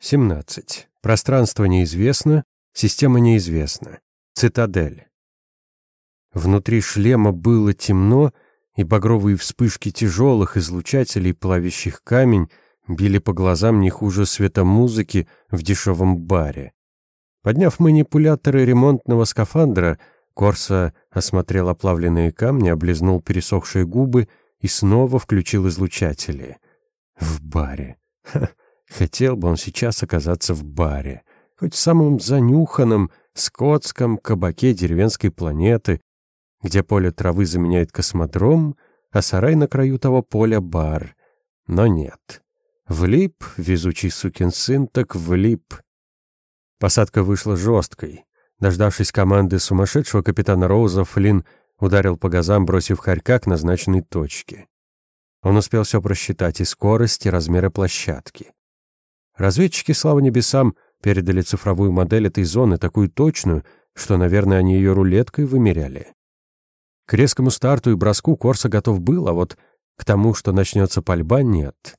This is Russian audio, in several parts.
17. Пространство неизвестно, система неизвестна. Цитадель. Внутри шлема было темно, и багровые вспышки тяжелых излучателей, плавящих камень, били по глазам не хуже света музыки в дешевом баре. Подняв манипуляторы ремонтного скафандра, Корса осмотрел оплавленные камни, облизнул пересохшие губы и снова включил излучатели. В баре. Ха, хотел бы он сейчас оказаться в баре. Хоть в самом занюханном, скотском кабаке деревенской планеты, где поле травы заменяет космодром, а сарай на краю того поля — бар. Но нет. Влип, везучий сукин сын, так влип. Посадка вышла жесткой. Дождавшись команды сумасшедшего капитана Роуза, Флинн ударил по газам, бросив хорька к назначенной точке. Он успел все просчитать и скорость, и размеры площадки. Разведчики, слава небесам, передали цифровую модель этой зоны, такую точную, что, наверное, они ее рулеткой вымеряли. К резкому старту и броску Корса готов был, а вот к тому, что начнется пальба, нет.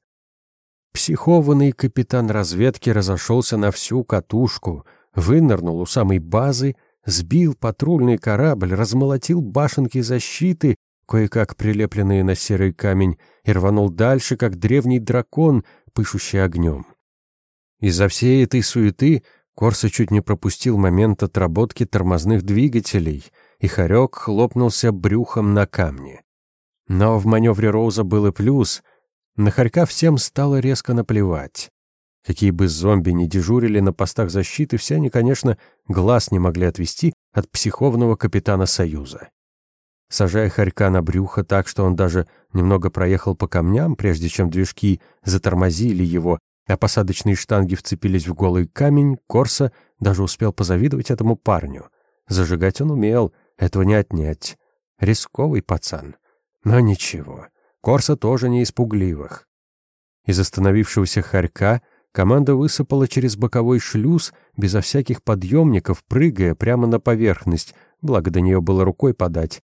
Психованный капитан разведки разошелся на всю катушку, вынырнул у самой базы, сбил патрульный корабль, размолотил башенки защиты, кое-как прилепленные на серый камень, и рванул дальше, как древний дракон, пышущий огнем. Из-за всей этой суеты Корса чуть не пропустил момент отработки тормозных двигателей — и хорек хлопнулся брюхом на камни. Но в маневре Роуза был и плюс. На хорька всем стало резко наплевать. Какие бы зомби ни дежурили на постах защиты, все они, конечно, глаз не могли отвести от психовного капитана Союза. Сажая хорька на брюхо так, что он даже немного проехал по камням, прежде чем движки затормозили его, а посадочные штанги вцепились в голый камень, Корса даже успел позавидовать этому парню. Зажигать он умел — этого не отнять. Рисковый пацан. Но ничего. Корса тоже не испугливых. Из остановившегося хорька команда высыпала через боковой шлюз, безо всяких подъемников, прыгая прямо на поверхность, благо до нее было рукой подать.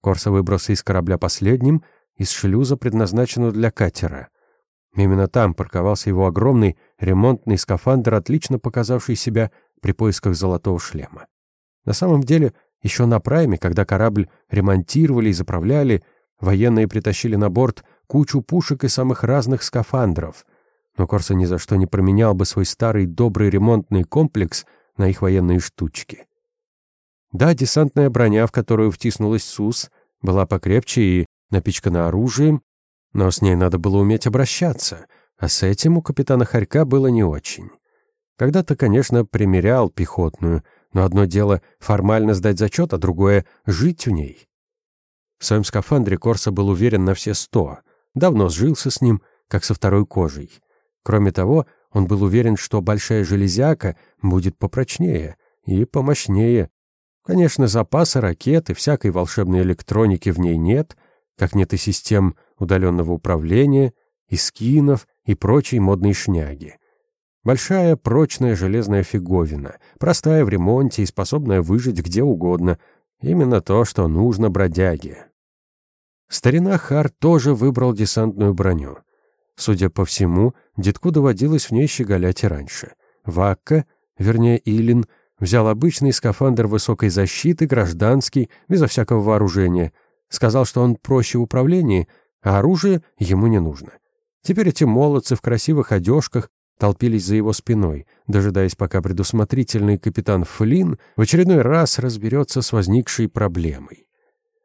Корса выбрался из корабля последним, из шлюза, предназначенного для катера. Именно там парковался его огромный ремонтный скафандр, отлично показавший себя при поисках золотого шлема. На самом деле еще на прайме, когда корабль ремонтировали и заправляли, военные притащили на борт кучу пушек и самых разных скафандров. Но Корса ни за что не променял бы свой старый добрый ремонтный комплекс на их военные штучки. Да, десантная броня, в которую втиснулась СУС, была покрепче и напичкана оружием, но с ней надо было уметь обращаться, а с этим у капитана Харька было не очень. Когда-то, конечно, примерял пехотную — но одно дело формально сдать зачет, а другое — жить в ней. В своем скафандре Корса был уверен на все сто. Давно сжился с ним, как со второй кожей. Кроме того, он был уверен, что большая железяка будет попрочнее и помощнее. Конечно, запаса ракет и всякой волшебной электроники в ней нет, как нет и систем удаленного управления, и скинов, и прочей модной шняги. Большая, прочная железная фиговина, простая в ремонте и способная выжить где угодно. Именно то, что нужно бродяге. Старина Хар тоже выбрал десантную броню. Судя по всему, детку доводилось в ней щеголять и раньше. Вакка, вернее Илин, взял обычный скафандр высокой защиты, гражданский, безо всякого вооружения. Сказал, что он проще в управлении, а оружие ему не нужно. Теперь эти молодцы в красивых одежках толпились за его спиной, дожидаясь, пока предусмотрительный капитан Флинн в очередной раз разберется с возникшей проблемой.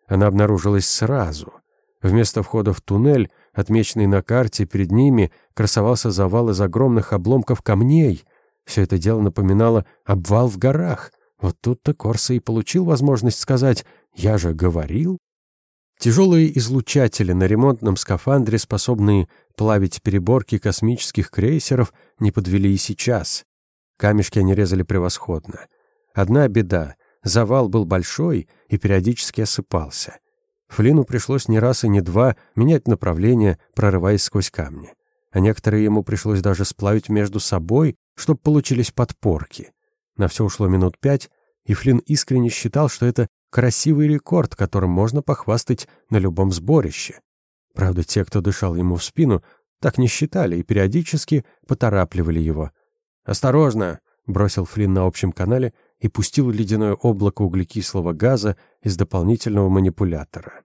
Она обнаружилась сразу. Вместо входа в туннель, отмеченный на карте, перед ними красовался завал из огромных обломков камней. Все это дело напоминало обвал в горах. Вот тут-то Корса и получил возможность сказать «Я же говорил». Тяжелые излучатели на ремонтном скафандре, способные плавить переборки космических крейсеров, не подвели и сейчас. Камешки они резали превосходно. Одна беда — завал был большой и периодически осыпался. Флину пришлось не раз и не два менять направление, прорываясь сквозь камни. А некоторые ему пришлось даже сплавить между собой, чтобы получились подпорки. На все ушло минут пять, и Флин искренне считал, что это красивый рекорд, которым можно похвастать на любом сборище. Правда, те, кто дышал ему в спину, так не считали и периодически поторапливали его. «Осторожно!» — бросил Флинн на общем канале и пустил ледяное облако углекислого газа из дополнительного манипулятора.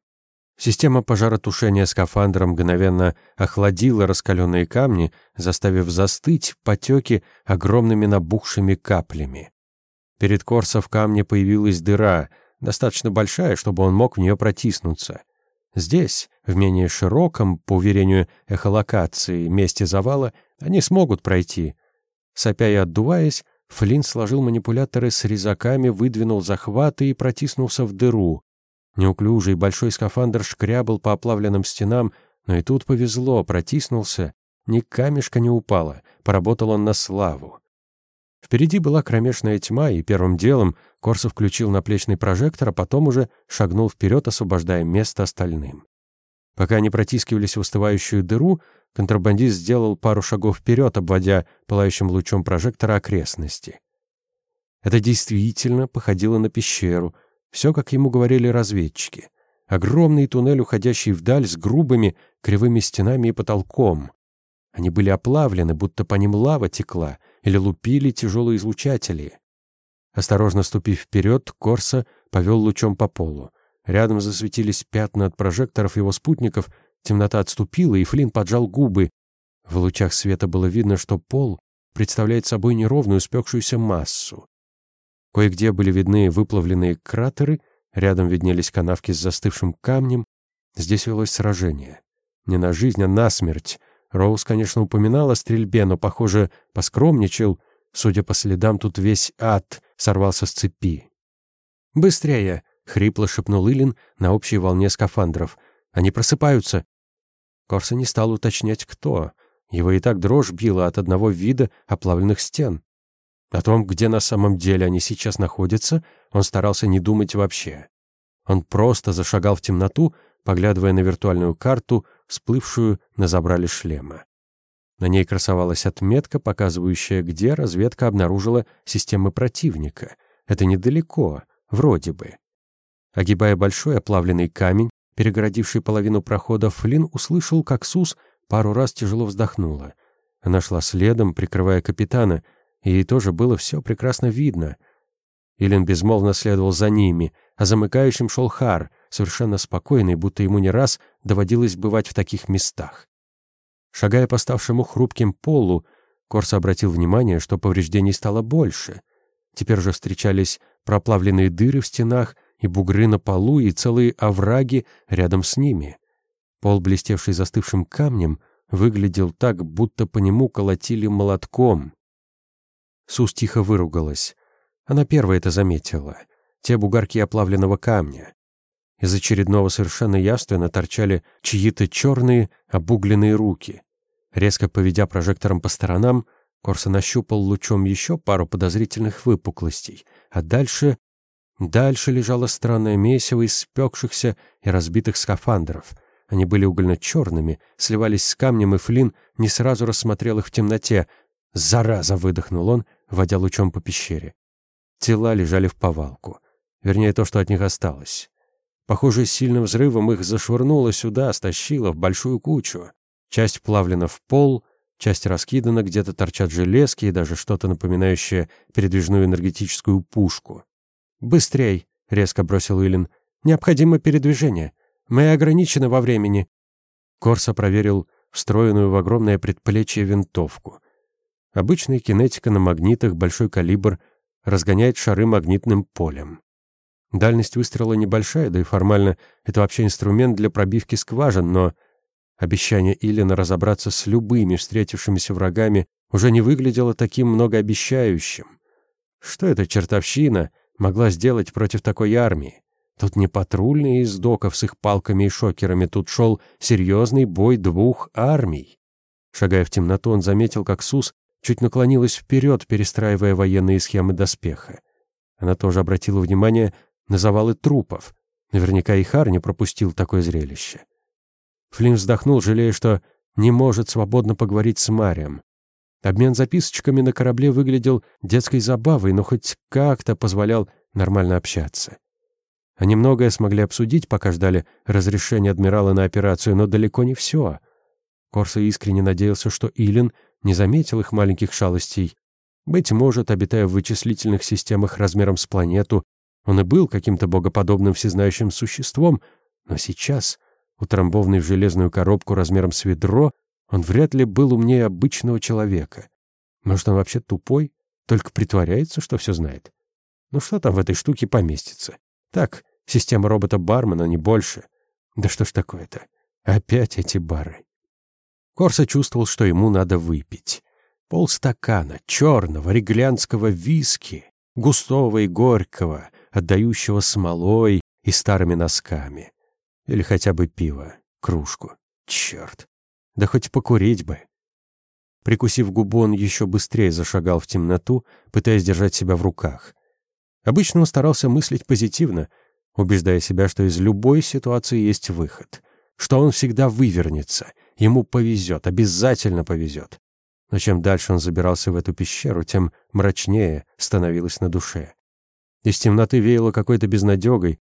Система пожаротушения скафандра мгновенно охладила раскаленные камни, заставив застыть потеки огромными набухшими каплями. Перед Корсо в камне появилась дыра, достаточно большая, чтобы он мог в нее протиснуться. Здесь, в менее широком, по уверению эхолокации, месте завала, они смогут пройти. Сопя и отдуваясь, Флинн сложил манипуляторы с резаками, выдвинул захваты и протиснулся в дыру. Неуклюжий большой скафандр шкрябал по оплавленным стенам, но и тут повезло, протиснулся. Ни камешка не упало, поработал он на славу. Впереди была кромешная тьма, и первым делом Корсо включил наплечный прожектор, а потом уже шагнул вперед, освобождая место остальным. Пока они протискивались в устывающую дыру, контрабандист сделал пару шагов вперед, обводя пылающим лучом прожектора окрестности. Это действительно походило на пещеру — все, как ему говорили разведчики. Огромный туннель, уходящий вдаль с грубыми кривыми стенами и потолком. Они были оплавлены, будто по ним лава текла, или лупили тяжелые излучатели. Осторожно ступив вперед, Корса повел лучом по полу. Рядом засветились пятна от прожекторов его спутников, темнота отступила, и Флинн поджал губы. В лучах света было видно, что пол представляет собой неровную спекшуюся массу. Кое-где были видны выплавленные кратеры, рядом виднелись канавки с застывшим камнем. Здесь велось сражение. Не на жизнь, а на смерть. Роуз, конечно, упоминал о стрельбе, но, похоже, поскромничал. Судя по следам, тут весь ад сорвался с цепи. «Быстрее!» — хрипло шепнул Илин на общей волне скафандров. «Они просыпаются!» Корса не стал уточнять, кто. Его и так дрожь била от одного вида оплавленных стен. О том, где на самом деле они сейчас находятся, он старался не думать вообще. Он просто зашагал в темноту, поглядывая на виртуальную карту, всплывшую на забрале шлема. На ней красовалась отметка, показывающая, где разведка обнаружила системы противника. Это недалеко, вроде бы. Огибая большой оплавленный камень, перегородивший половину прохода, Флинн услышал, как Сус пару раз тяжело вздохнула. Она шла следом, прикрывая капитана — и ей тоже было все прекрасно видно. Илен безмолвно следовал за ними, а замыкающим шел Хар, совершенно спокойный, будто ему не раз доводилось бывать в таких местах. Шагая по ставшему хрупким полу, Корс обратил внимание, что повреждений стало больше. Теперь же встречались проплавленные дыры в стенах и бугры на полу, и целые овраги рядом с ними. Пол, блестевший застывшим камнем, выглядел так, будто по нему колотили молотком. Сус тихо выругалась. Она первая это заметила. Те бугарки оплавленного камня. Из очередного совершенно явственно торчали чьи-то черные, обугленные руки. Резко поведя прожектором по сторонам, Корса нащупал лучом еще пару подозрительных выпуклостей, а дальше... Дальше лежало странное месиво из спекшихся и разбитых скафандров. Они были угольно-черными, сливались с камнем, и Флинн не сразу рассмотрел их в темноте. «Зараза!» — выдохнул он водя лучом по пещере. Тела лежали в повалку. Вернее, то, что от них осталось. Похоже, сильным взрывом их зашвырнуло сюда, стащило в большую кучу. Часть плавлена в пол, часть раскидана, где-то торчат железки и даже что-то напоминающее передвижную энергетическую пушку. «Быстрей!» — резко бросил Илин. «Необходимо передвижение. Мы ограничены во времени». Корса проверил встроенную в огромное предплечье винтовку. Обычная кинетика на магнитах, большой калибр, разгоняет шары магнитным полем. Дальность выстрела небольшая, да и формально это вообще инструмент для пробивки скважин, но обещание Илина разобраться с любыми встретившимися врагами уже не выглядело таким многообещающим. Что эта чертовщина могла сделать против такой армии? Тут не патрульные из доков с их палками и шокерами, тут шел серьезный бой двух армий. Шагая в темноту, он заметил, как Сус чуть наклонилась вперед, перестраивая военные схемы доспеха. Она тоже обратила внимание на завалы трупов. Наверняка и Хар не пропустил такое зрелище. Флинн вздохнул, жалея, что не может свободно поговорить с Марием. Обмен записочками на корабле выглядел детской забавой, но хоть как-то позволял нормально общаться. Они многое смогли обсудить, пока ждали разрешения адмирала на операцию, но далеко не все. Корса искренне надеялся, что Илин не заметил их маленьких шалостей. Быть может, обитая в вычислительных системах размером с планету, он и был каким-то богоподобным всезнающим существом, но сейчас, утрамбованный в железную коробку размером с ведро, он вряд ли был умнее обычного человека. Может, он вообще тупой, только притворяется, что все знает? Ну что там в этой штуке поместится? Так, система робота-бармена, не больше. Да что ж такое-то? Опять эти бары. Корса чувствовал, что ему надо выпить. Полстакана черного реглянского виски, густого и горького, отдающего смолой и старыми носками. Или хотя бы пиво, кружку. Черт. Да хоть покурить бы. Прикусив губу, он еще быстрее зашагал в темноту, пытаясь держать себя в руках. Обычно он старался мыслить позитивно, убеждая себя, что из любой ситуации есть выход, что он всегда вывернется, ему повезет, обязательно повезет. Но чем дальше он забирался в эту пещеру, тем мрачнее становилось на душе. Из темноты веяло какой-то безнадегой,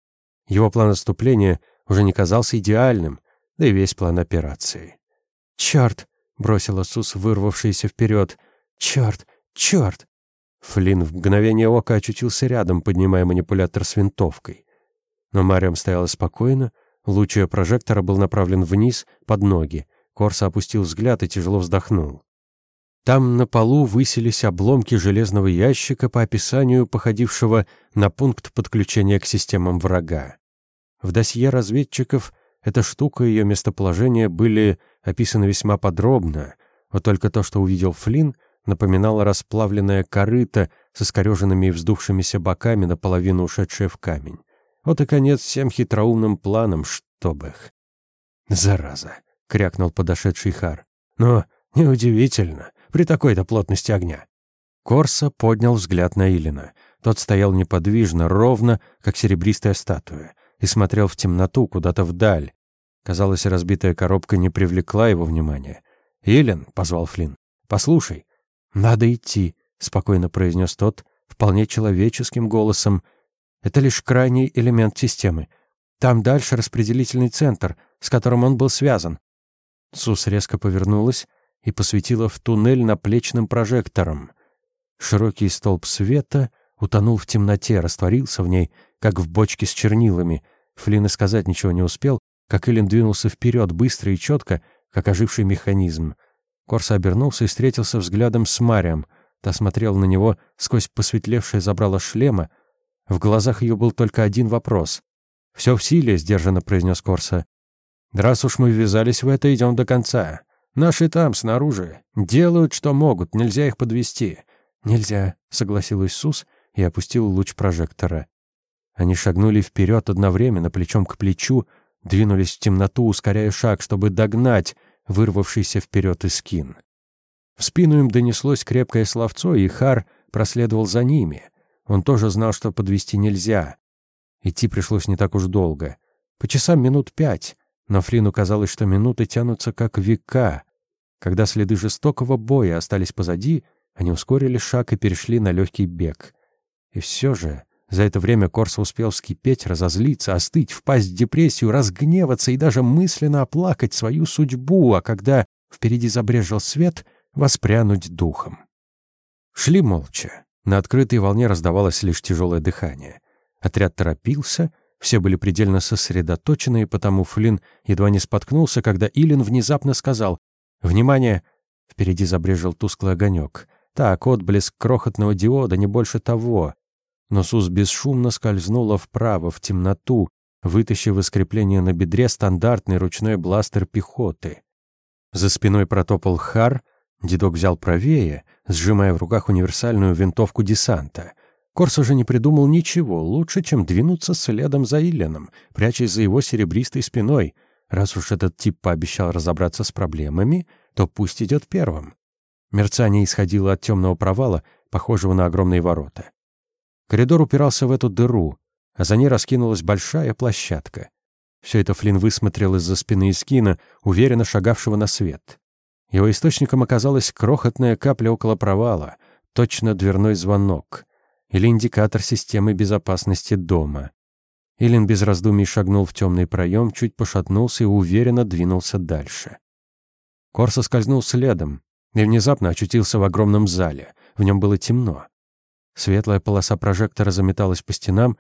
его план отступления уже не казался идеальным, да и весь план операции. «Черт!» — бросила Сус, вырвавшийся вперед. «Черт! Черт!» Флинн в мгновение ока очутился рядом, поднимая манипулятор с винтовкой. Но Мариам стояла спокойно, луч ее прожектора был направлен вниз, под ноги. Корса опустил взгляд и тяжело вздохнул. Там на полу высились обломки железного ящика, по описанию походившего на пункт подключения к системам врага. В досье разведчиков эта штука и ее местоположение были описаны весьма подробно, вот только то, что увидел Флинн, напоминало расплавленное корыто с искореженными и вздувшимися боками, наполовину ушедшее в камень. Вот и конец всем хитроумным планам, чтоб их. «Зараза!» — крякнул подошедший Хар. «Но неудивительно, при такой-то плотности огня». Корса поднял взгляд на Илина. Тот стоял неподвижно, ровно, как серебристая статуя, и смотрел в темноту, куда-то вдаль. Казалось, разбитая коробка не привлекла его внимания. «Илин», — позвал Флинн, — «послушай, «Надо идти», — спокойно произнес тот, вполне человеческим голосом. «Это лишь крайний элемент системы. Там дальше распределительный центр, с которым он был связан». Сус резко повернулась и посветила в туннель наплечным прожектором. Широкий столб света утонул в темноте, растворился в ней, как в бочке с чернилами. Флинн и сказать ничего не успел, как Эллен двинулся вперед, быстро и четко, как оживший механизм. Корса обернулся и встретился взглядом с Марием. Та смотрела на него сквозь посветлевшее забрало шлема. В глазах ее был только один вопрос. «Все в силе», — сдержанно произнес Корса. «Раз уж мы ввязались в это, идем до конца. Наши там, снаружи. Делают, что могут, нельзя их подвести. «Нельзя», — согласилась Сус и опустил луч прожектора. Они шагнули вперед одновременно, плечом к плечу, двинулись в темноту, ускоряя шаг, чтобы догнать вырвавшийся вперед Искин. В спину им донеслось крепкое словцо, и Хар проследовал за ними. Он тоже знал, что подвести нельзя. Идти пришлось не так уж долго. По часам минут пять, но Флину казалось, что минуты тянутся как века. Когда следы жестокого боя остались позади, они ускорили шаг и перешли на легкий бег. И все же за это время Корса успел вскипеть, разозлиться, остыть, впасть в депрессию, разгневаться и даже мысленно оплакать свою судьбу, а когда впереди забрежил свет, воспрянуть духом. Шли молча. На открытой волне раздавалось лишь тяжелое дыхание. Отряд торопился, все были предельно сосредоточены, и потому Флинн едва не споткнулся, когда Илин внезапно сказал «Внимание!» Впереди забрежил тусклый огонек. Так, отблеск крохотного диода, не больше того но Сус бесшумно скользнула вправо, в темноту, вытащив из крепления на бедре стандартный ручной бластер пехоты. За спиной протопал Хар, дедок взял правее, сжимая в руках универсальную винтовку десанта. Корс уже не придумал ничего лучше, чем двинуться следом за Илленом, прячась за его серебристой спиной. Раз уж этот тип пообещал разобраться с проблемами, то пусть идет первым. Мерцание исходило от темного провала, похожего на огромные ворота. Коридор упирался в эту дыру, а за ней раскинулась большая площадка. Все это Флинн высмотрел из-за спины Искина, уверенно шагавшего на свет. Его источником оказалась крохотная капля около провала, точно дверной звонок или индикатор системы безопасности дома. Илин без раздумий шагнул в темный проем, чуть пошатнулся и уверенно двинулся дальше. Корса скользнул следом и внезапно очутился в огромном зале — в нем было темно. Светлая полоса прожектора заметалась по стенам,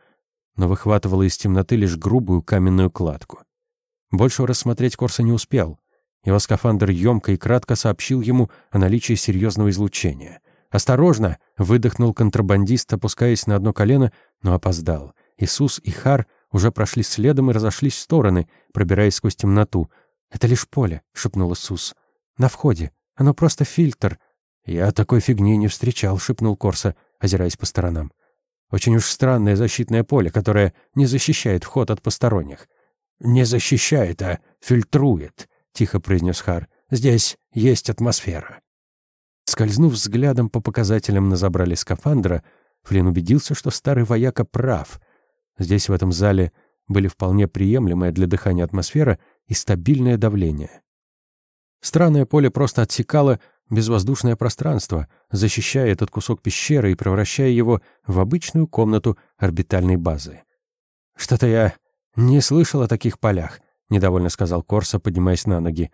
но выхватывала из темноты лишь грубую каменную кладку. Больше рассмотреть Корса не успел. Его скафандр емко и кратко сообщил ему о наличии серьезного излучения. «Осторожно!» — выдохнул контрабандист, опускаясь на одно колено, но опоздал. Иисус и Хар уже прошли следом и разошлись в стороны, пробираясь сквозь темноту. «Это лишь поле», — шепнул Иисус. «На входе. Оно просто фильтр». «Я такой фигни не встречал», — шепнул Корса, озираясь по сторонам. «Очень уж странное защитное поле, которое не защищает вход от посторонних». «Не защищает, а фильтрует», — тихо произнес Хар. «Здесь есть атмосфера». Скользнув взглядом по показателям на забрали скафандра, Флинн убедился, что старый вояка прав. Здесь, в этом зале, были вполне приемлемая для дыхания атмосфера и стабильное давление. Странное поле просто отсекало безвоздушное пространство, защищая этот кусок пещеры и превращая его в обычную комнату орбитальной базы. «Что-то я не слышал о таких полях», — недовольно сказал Корса, поднимаясь на ноги.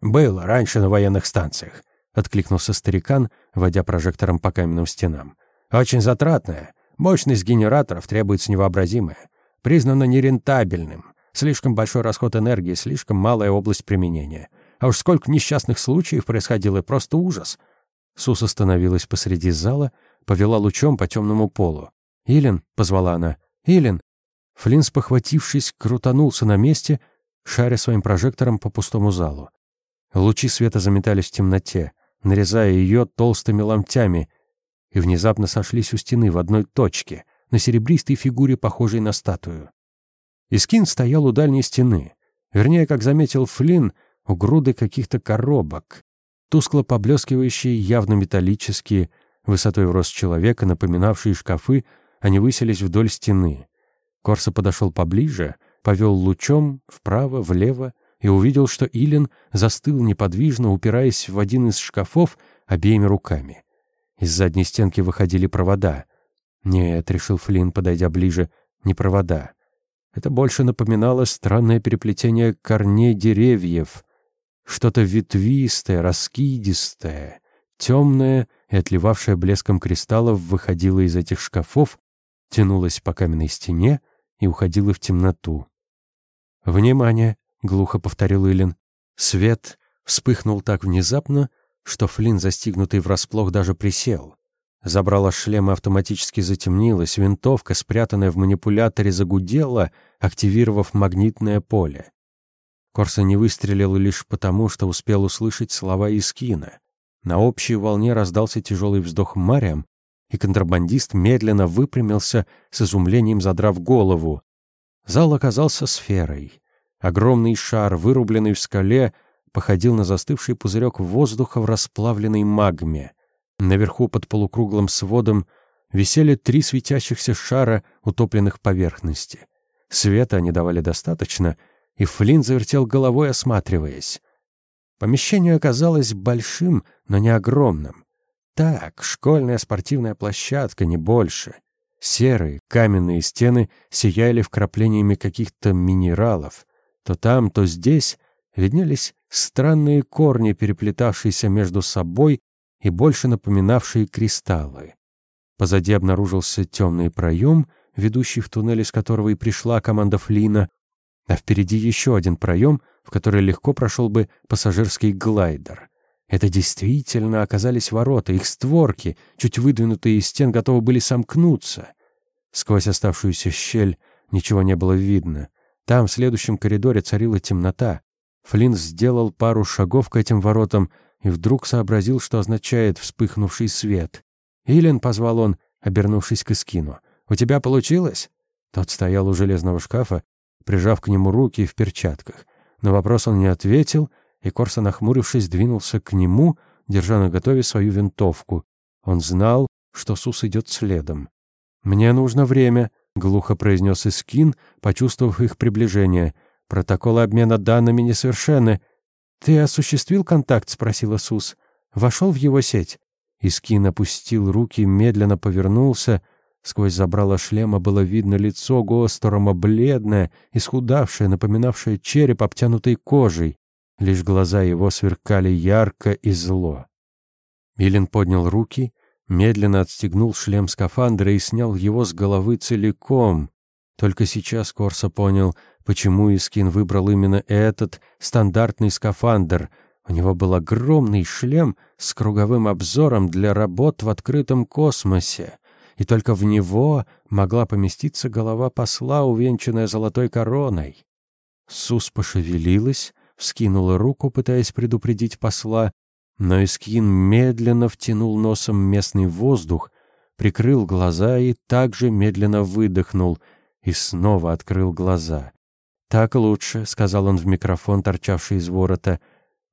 «Было раньше на военных станциях», — откликнулся старикан, водя прожектором по каменным стенам. «Очень затратное. Мощность генераторов требуется невообразимая. Признано нерентабельным. Слишком большой расход энергии, слишком малая область применения. А уж сколько несчастных случаев происходило, просто ужас. Сус остановилась посреди зала, повела лучом по темному полу. «Илен!» — позвала она. «Илен!» Флинс, похватившись, крутанулся на месте, шаря своим прожектором по пустому залу. Лучи света заметались в темноте, нарезая ее толстыми ломтями, и внезапно сошлись у стены в одной точке, на серебристой фигуре, похожей на статую. Искин стоял у дальней стены. Вернее, как заметил Флинн, у груды каких-то коробок, тускло поблескивающие, явно металлические, высотой в рост человека, напоминавшие шкафы, они высились вдоль стены. Корса подошел поближе, повел лучом вправо, влево и увидел, что Илен застыл неподвижно, упираясь в один из шкафов обеими руками. Из задней стенки выходили провода. «Нет», — решил Флинн, подойдя ближе, — «не провода». Это больше напоминало странное переплетение корней деревьев, что-то ветвистое, раскидистое, темное и отливавшее блеском кристаллов выходило из этих шкафов, тянулось по каменной стене и уходило в темноту. «Внимание!» — глухо повторил Илин. Свет вспыхнул так внезапно, что Флинн, застигнутый врасплох, даже присел. Забрало шлема автоматически затемнилось, винтовка, спрятанная в манипуляторе, загудела, активировав магнитное поле. Корса не выстрелил лишь потому, что успел услышать слова Искина. На общей волне раздался тяжелый вздох Мариам, и контрабандист медленно выпрямился, с изумлением задрав голову. Зал оказался сферой. Огромный шар, вырубленный в скале, походил на застывший пузырек воздуха в расплавленной магме. Наверху под полукруглым сводом висели три светящихся шара, утопленных поверхности. Света они давали достаточно — и Флинн завертел головой, осматриваясь. Помещение оказалось большим, но не огромным. Так, школьная спортивная площадка, не больше. Серые каменные стены сияли вкраплениями каких-то минералов. То там, то здесь виднелись странные корни, переплетавшиеся между собой и больше напоминавшие кристаллы. Позади обнаружился темный проем, ведущий в туннель, из которого и пришла команда Флина, а впереди еще один проем, в который легко прошел бы пассажирский глайдер. Это действительно оказались ворота, их створки, чуть выдвинутые из стен, готовы были сомкнуться. Сквозь оставшуюся щель ничего не было видно. Там, в следующем коридоре, царила темнота. Флинн сделал пару шагов к этим воротам и вдруг сообразил, что означает вспыхнувший свет. «Илен», — позвал он, обернувшись к Искину, — «у тебя получилось?» Тот стоял у железного шкафа, прижав к нему руки в перчатках. На вопрос он не ответил, и Корса, нахмурившись, двинулся к нему, держа на готове свою винтовку. Он знал, что Сус идет следом. «Мне нужно время», — глухо произнес Искин, почувствовав их приближение. «Протоколы обмена данными несовершенны». «Ты осуществил контакт?» — спросила Сус. «Вошел в его сеть?» Искин опустил руки, медленно повернулся — Сквозь забрало шлема было видно лицо Госторома, бледное, исхудавшее, напоминавшее череп, обтянутый кожей. Лишь глаза его сверкали ярко и зло. Милин поднял руки, медленно отстегнул шлем скафандра и снял его с головы целиком. Только сейчас Корса понял, почему Искин выбрал именно этот стандартный скафандр. У него был огромный шлем с круговым обзором для работ в открытом космосе, и только в него могла поместиться голова посла, увенчанная золотой короной. Сус пошевелилась, вскинула руку, пытаясь предупредить посла, но Искин медленно втянул носом местный воздух, прикрыл глаза и также медленно выдохнул и снова открыл глаза. «Так лучше», — сказал он в микрофон, торчавший из ворота.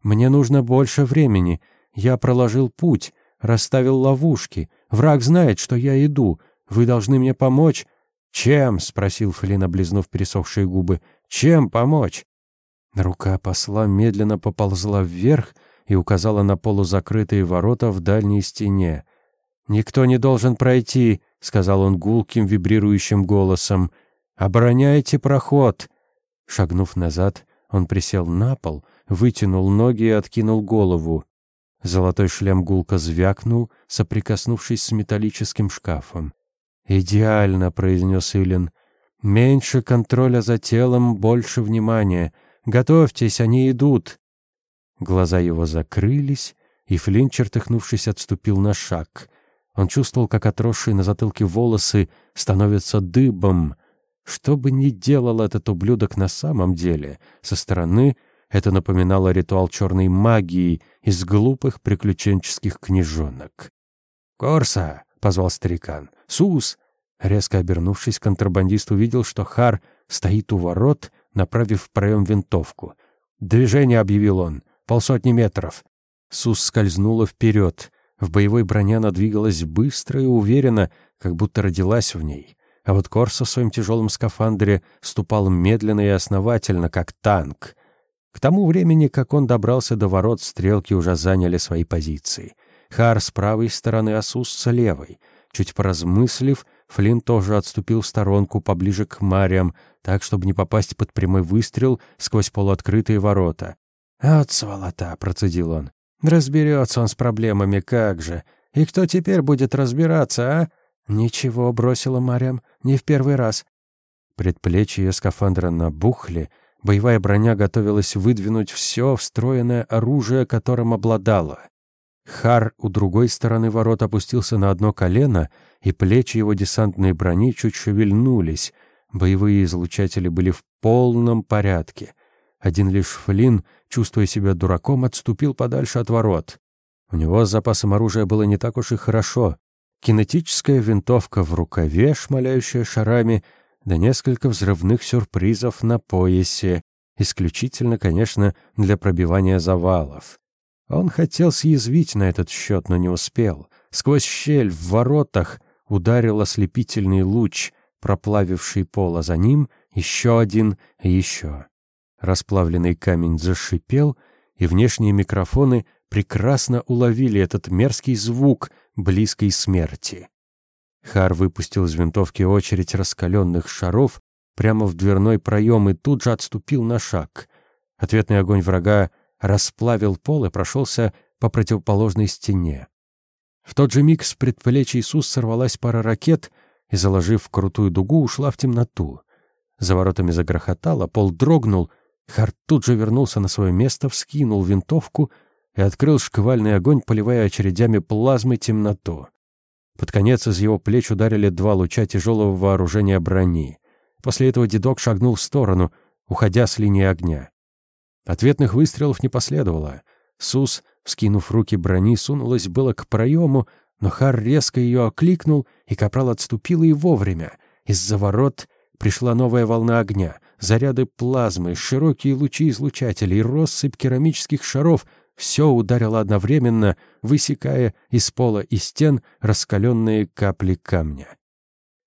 «Мне нужно больше времени. Я проложил путь, расставил ловушки. Враг знает, что я иду. Вы должны мне помочь». «Чем?» — спросил Флин, облизнув пересохшие губы. «Чем помочь?» Рука посла медленно поползла вверх и указала на полузакрытые ворота в дальней стене. «Никто не должен пройти», — сказал он гулким, вибрирующим голосом. «Обороняйте проход!» Шагнув назад, он присел на пол, вытянул ноги и откинул голову. Золотой шлем гулко звякнул, соприкоснувшись с металлическим шкафом. «Идеально», — произнес Илин. «Меньше контроля за телом, больше внимания. Готовьтесь, они идут!» Глаза его закрылись, и Флинн, чертыхнувшись, отступил на шаг. Он чувствовал, как отросшие на затылке волосы становятся дыбом. Что бы ни делал этот ублюдок на самом деле, со стороны это напоминало ритуал черной магии из глупых приключенческих книжонок. «Корса!» — позвал старикан. «Сус!» Резко обернувшись, контрабандист увидел, что Хар стоит у ворот, направив в проем винтовку. «Движение!» — объявил он. «Полсотни метров!» Сус скользнула вперед. В боевой броне она двигалась быстро и уверенно, как будто родилась в ней. А вот Корса в своем тяжелом скафандре ступал медленно и основательно, как танк. К тому времени, как он добрался до ворот, стрелки уже заняли свои позиции. Хар с правой стороны, Асус с левой. Чуть поразмыслив, Флинн тоже отступил в сторонку поближе к Мариям, так, чтобы не попасть под прямой выстрел сквозь полуоткрытые ворота. «От сволота!» — процедил он. «Разберется он с проблемами, как же! И кто теперь будет разбираться, а?» «Ничего», — бросила Мариам, — «не в первый раз». Предплечья скафандра набухли, боевая броня готовилась выдвинуть все встроенное оружие, которым обладала. Хар у другой стороны ворот опустился на одно колено, и плечи его десантной брони чуть шевельнулись. Боевые излучатели были в полном порядке. Один лишь Флинн, чувствуя себя дураком, отступил подальше от ворот. У него с запасом оружия было не так уж и хорошо. Кинетическая винтовка в рукаве, шмаляющая шарами, да несколько взрывных сюрпризов на поясе, исключительно, конечно, для пробивания завалов. Он хотел съязвить на этот счет, но не успел. Сквозь щель в воротах ударил ослепительный луч, проплавивший пол, а за ним еще один и еще. Расплавленный камень зашипел, и внешние микрофоны прекрасно уловили этот мерзкий звук близкой смерти. Хар выпустил из винтовки очередь раскаленных шаров прямо в дверной проем и тут же отступил на шаг. Ответный огонь врага расплавил пол и прошелся по противоположной стене. В тот же миг с предплечья Иисус сорвалась пара ракет и, заложив крутую дугу, ушла в темноту. За воротами загрохотало, пол дрогнул, Харт тут же вернулся на свое место, вскинул винтовку и открыл шквальный огонь, поливая очередями плазмы темноту. Под конец из его плеч ударили два луча тяжелого вооружения брони. После этого дедок шагнул в сторону, уходя с линии огня. Ответных выстрелов не последовало. Сус, вскинув руки брони, сунулась было к проему, но Хар резко ее окликнул, и капрал отступил и вовремя. Из-за ворот пришла новая волна огня, заряды плазмы, широкие лучи излучателей, россыпь керамических шаров — все ударило одновременно, высекая из пола и стен раскаленные капли камня.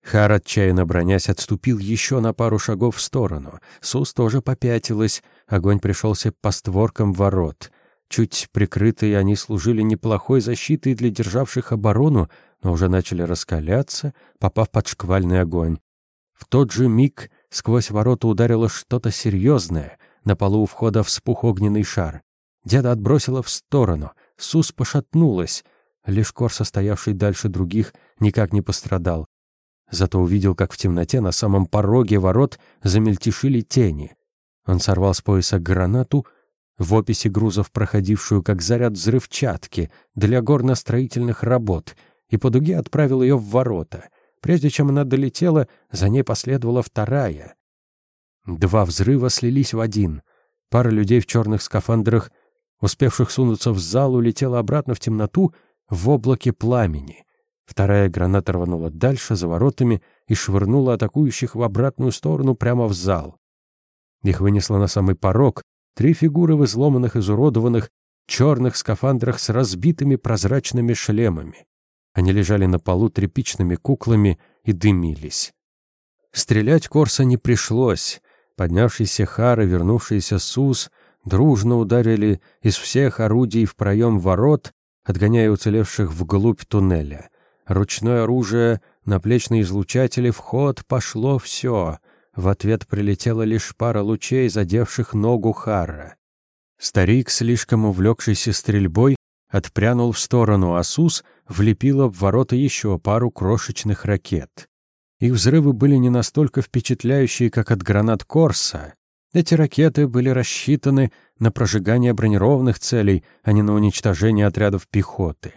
Хар, отчаянно бронясь, отступил еще на пару шагов в сторону. Сус тоже попятилась. Огонь пришелся по створкам ворот. Чуть прикрытые они служили неплохой защитой для державших оборону, но уже начали раскаляться, попав под шквальный огонь. В тот же миг сквозь ворота ударило что-то серьезное. На полу у входа вспух огненный шар. Деда отбросило в сторону. Сус пошатнулась. Лишь Корса, стоявший дальше других, никак не пострадал. Зато увидел, как в темноте на самом пороге ворот замельтешили тени. Он сорвал с пояса гранату, в описи грузов проходившую как заряд взрывчатки для горностроительных работ, и по дуге отправил ее в ворота. Прежде чем она долетела, за ней последовала вторая. Два взрыва слились в один. Пара людей в черных скафандрах, успевших сунуться в зал, улетела обратно в темноту в облаке пламени. Вторая граната рванула дальше, за воротами, и швырнула атакующих в обратную сторону прямо в зал. Их вынесло на самый порог, три фигуры в изломанных, изуродованных, черных скафандрах с разбитыми прозрачными шлемами. Они лежали на полу тряпичными куклами и дымились. Стрелять Корса не пришлось. Поднявшийся Хар и вернувшийся Сус дружно ударили из всех орудий в проем ворот, отгоняя уцелевших вглубь туннеля. Ручное оружие, наплечные излучатели, в ход пошло все. В ответ прилетела лишь пара лучей, задевших ногу Харра. Старик, слишком увлекшийся стрельбой, отпрянул в сторону, а Сус влепила в ворота еще пару крошечных ракет. Их взрывы были не настолько впечатляющие, как от гранат Корса. Эти ракеты были рассчитаны на прожигание бронированных целей, а не на уничтожение отрядов пехоты.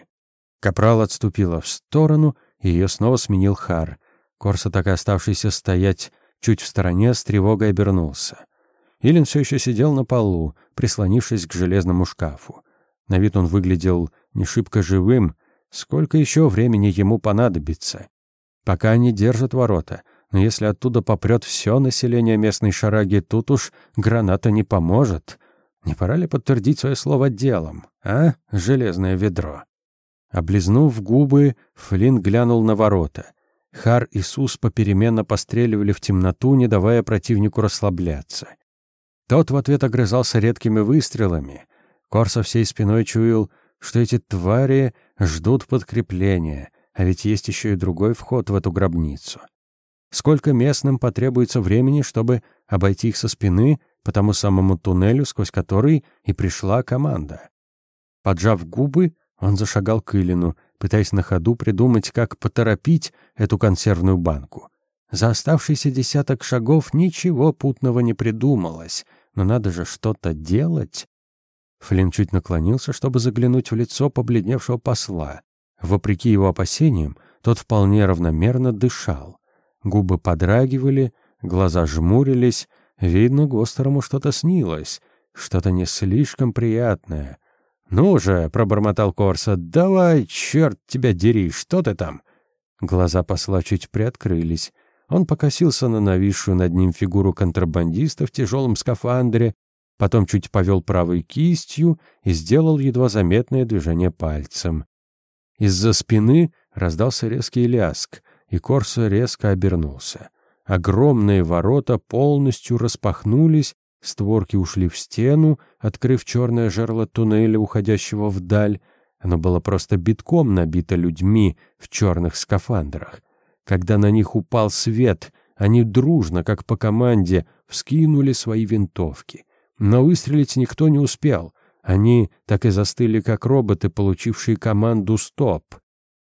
Капрал отступила в сторону, и ее снова сменил Хар. Корса, так и оставшийся стоять чуть в стороне, с тревогой обернулся. Илин все еще сидел на полу, прислонившись к железному шкафу. На вид он выглядел не шибко живым. Сколько еще времени ему понадобится? Пока они держат ворота, если оттуда попрет все население местной шараги, тут уж граната не поможет. Не пора ли подтвердить свое слово делом, а, железное ведро? Облизнув губы, Флинн глянул на ворота. Хар и Сус попеременно постреливали в темноту, не давая противнику расслабляться. Тот в ответ огрызался редкими выстрелами. Корса всей спиной чуял, что эти твари ждут подкрепления, а ведь есть еще и другой вход в эту гробницу. Сколько местным потребуется времени, чтобы обойти их со спины по тому самому туннелю, сквозь который и пришла команда? Поджав губы, он зашагал к Илину, пытаясь на ходу придумать, как поторопить эту консервную банку. За оставшийся десяток шагов ничего путного не придумалось, но надо же что-то делать. Флинн чуть наклонился, чтобы заглянуть в лицо побледневшего посла. Вопреки его опасениям, тот вполне равномерно дышал. Губы подрагивали, глаза жмурились, видно, Гостерому что-то снилось, что-то не слишком приятное — «Ну же», — пробормотал Корса, — «давай, черт тебя дери, что ты там?» Глаза посла чуть приоткрылись. Он покосился на нависшую над ним фигуру контрабандиста в тяжелом скафандре, потом чуть повел правой кистью и сделал едва заметное движение пальцем. Из-за спины раздался резкий ляск, и Корса резко обернулся. Огромные ворота полностью распахнулись, Створки ушли в стену, открыв черное жерло туннеля, уходящего вдаль. Оно было просто битком набито людьми в черных скафандрах. Когда на них упал свет, они дружно, как по команде, вскинули свои винтовки. Но выстрелить никто не успел. Они так и застыли, как роботы, получившие команду «Стоп».